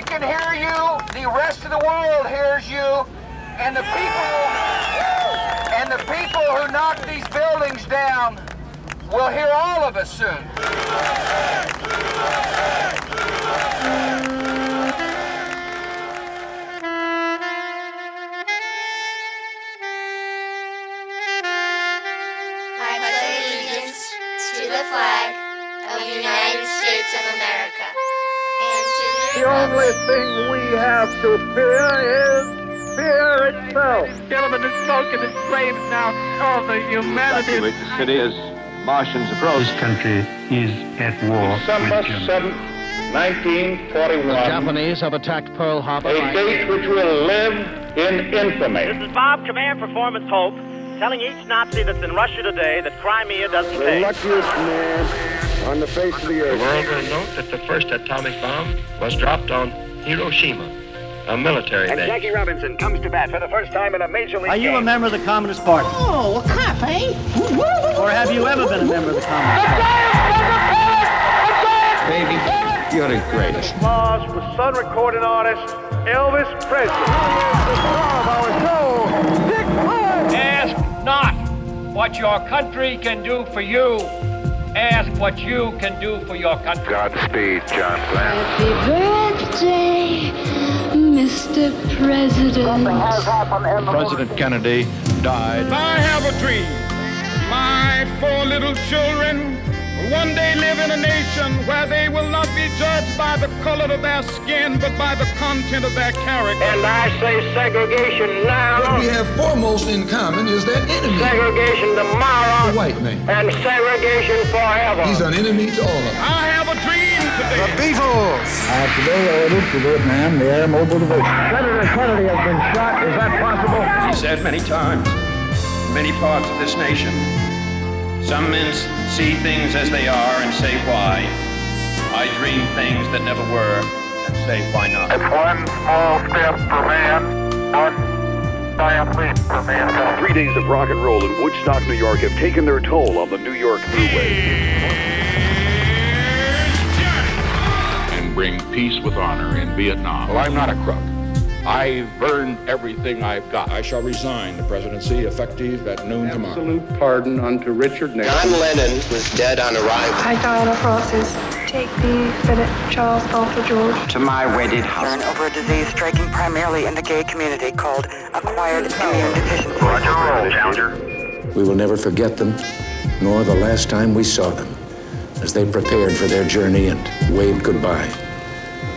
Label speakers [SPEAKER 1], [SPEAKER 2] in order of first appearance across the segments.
[SPEAKER 1] I can hear you, the rest of the world hears you, and the people and the people who knock these buildings down will hear all of us soon.
[SPEAKER 2] The flag of the United States of America the
[SPEAKER 3] The only thing we have to fear is fear itself.
[SPEAKER 4] Gentlemen, the smoke and the flames now of the humanity.
[SPEAKER 5] Evacuate the city as Martians approach.
[SPEAKER 6] This country is at war
[SPEAKER 3] December
[SPEAKER 6] with Germany.
[SPEAKER 3] 7th, 1941.
[SPEAKER 5] Japanese have attacked Pearl Harbor.
[SPEAKER 3] A date which will live in infamy.
[SPEAKER 4] This is Bob, Command Performance Hope, telling each Nazi that's in Russia today that Crimea doesn't
[SPEAKER 3] The
[SPEAKER 4] pay.
[SPEAKER 3] luckiest man on the face of the
[SPEAKER 7] The
[SPEAKER 3] earth.
[SPEAKER 7] world will note that the first atomic bomb was dropped on Hiroshima, a military base.
[SPEAKER 8] Jackie Robinson comes to bat for the first time in a major league
[SPEAKER 9] Are you a member of the Communist Party? Oh, crap, eh? Or have you ever been a member of the Communist Party?
[SPEAKER 5] Baby, you're the greatest.
[SPEAKER 3] Applause for Sun recording artist Elvis Presley.
[SPEAKER 4] Ask not what your country can do for you. Ask what you can do for your country.
[SPEAKER 3] Godspeed, John Glenn.
[SPEAKER 10] Happy birthday, Mr. President.
[SPEAKER 5] President Kennedy died.
[SPEAKER 3] I have a dream. My four little children nation where they will not be judged by the color of their skin, but by the content of their character.
[SPEAKER 8] And I say segregation now, What
[SPEAKER 11] we have foremost in common is that enemy,
[SPEAKER 8] segregation tomorrow.
[SPEAKER 11] the
[SPEAKER 8] tomorrow,
[SPEAKER 11] white man.
[SPEAKER 8] and segregation forever.
[SPEAKER 11] He's an enemy to all of us.
[SPEAKER 3] I have a dream today.
[SPEAKER 9] I have today ordered to Vietnam the air mobile division.
[SPEAKER 3] Senator Kennedy has been shot. Is that possible?
[SPEAKER 7] He said many times, in many parts of this nation, some men see things as they are and say why. I dream things that never were and say why not.
[SPEAKER 3] It's one small step for man, one giant leap for mankind.
[SPEAKER 8] Three days of rock and roll in Woodstock, New York have taken their toll on the New York Thruway.
[SPEAKER 11] And bring peace with honor in Vietnam. Well, I'm not a crook. I've earned everything I've got. I shall resign the presidency effective at noon tomorrow.
[SPEAKER 3] Absolute pardon unto Richard Nixon.
[SPEAKER 7] John Lennon was dead on arrival.
[SPEAKER 10] I, Diana Francis, take thee, Philip Charles Arthur George.
[SPEAKER 8] To my wedded house.
[SPEAKER 9] over a disease striking primarily in the gay community called acquired immune deficiency.
[SPEAKER 3] Roger, roll, Challenger.
[SPEAKER 11] We will never forget them, nor the last time we saw them, as they prepared for their journey and waved goodbye,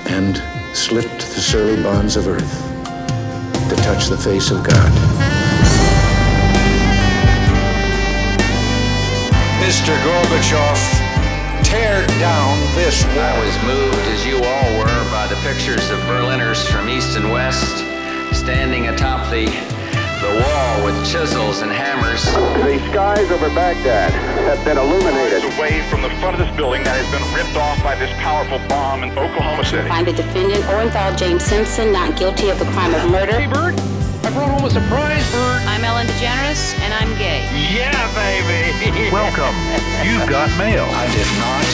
[SPEAKER 11] and slipped the surly bonds of earth to touch the face of God.
[SPEAKER 5] Mr. Gorbachev, tear down this wall.
[SPEAKER 7] I was moved, as you all were, by the pictures of Berliners from east and west standing atop the, the wall with chisels and hammers.
[SPEAKER 8] The skies over Baghdad have been illuminated.
[SPEAKER 3] Away from the front of this building that has been ripped off by this powerful bomb in Oklahoma City.
[SPEAKER 10] Find the defendant, Orenthal James Simpson, not guilty of the crime of murder.
[SPEAKER 5] Hey, Bird, I brought home a surprise bird.
[SPEAKER 10] I'm Ellen DeGeneres, and I'm gay.
[SPEAKER 3] Yeah, baby.
[SPEAKER 6] Welcome. You've got mail.
[SPEAKER 11] I did not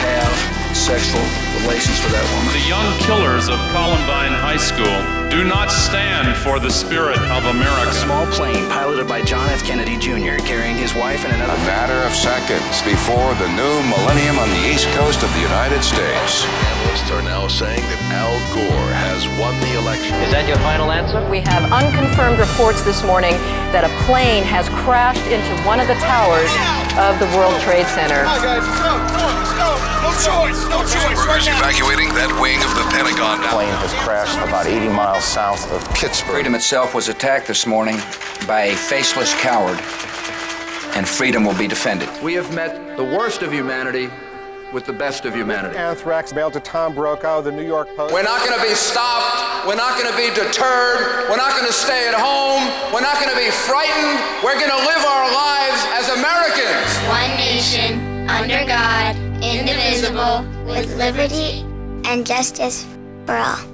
[SPEAKER 11] have sexual relations with that woman.
[SPEAKER 12] The young killers of Columbine High School do not stand for the spirit of America.
[SPEAKER 8] A Small plane piloted by John F. Kennedy Jr. carrying his wife and another.
[SPEAKER 11] A matter of seconds before the new millennium on the east coast of the United States. Analysts are now saying that Al Gore has won the election.
[SPEAKER 7] Is that your final answer?
[SPEAKER 10] We have unconfirmed reports this morning that a plane has crashed into one of the towers of the World Trade Center. No choice, no choice. Right now.
[SPEAKER 11] evacuating that wing of the Pentagon now.
[SPEAKER 5] Plane has crashed about 80 miles south of Pittsburgh.
[SPEAKER 8] Freedom itself was attacked this morning by a faceless coward, and freedom will be defended.
[SPEAKER 5] We have met the worst of humanity with the best of humanity.
[SPEAKER 3] Anthrax mailed to Tom Brokaw of the New York Post.
[SPEAKER 8] We're not going to be stopped. We're not going to be deterred. We're not going to stay at home. We're not going to be frightened. We're going to live our lives as Americans.
[SPEAKER 2] one nation, under God, indivisible, with liberty and justice for all.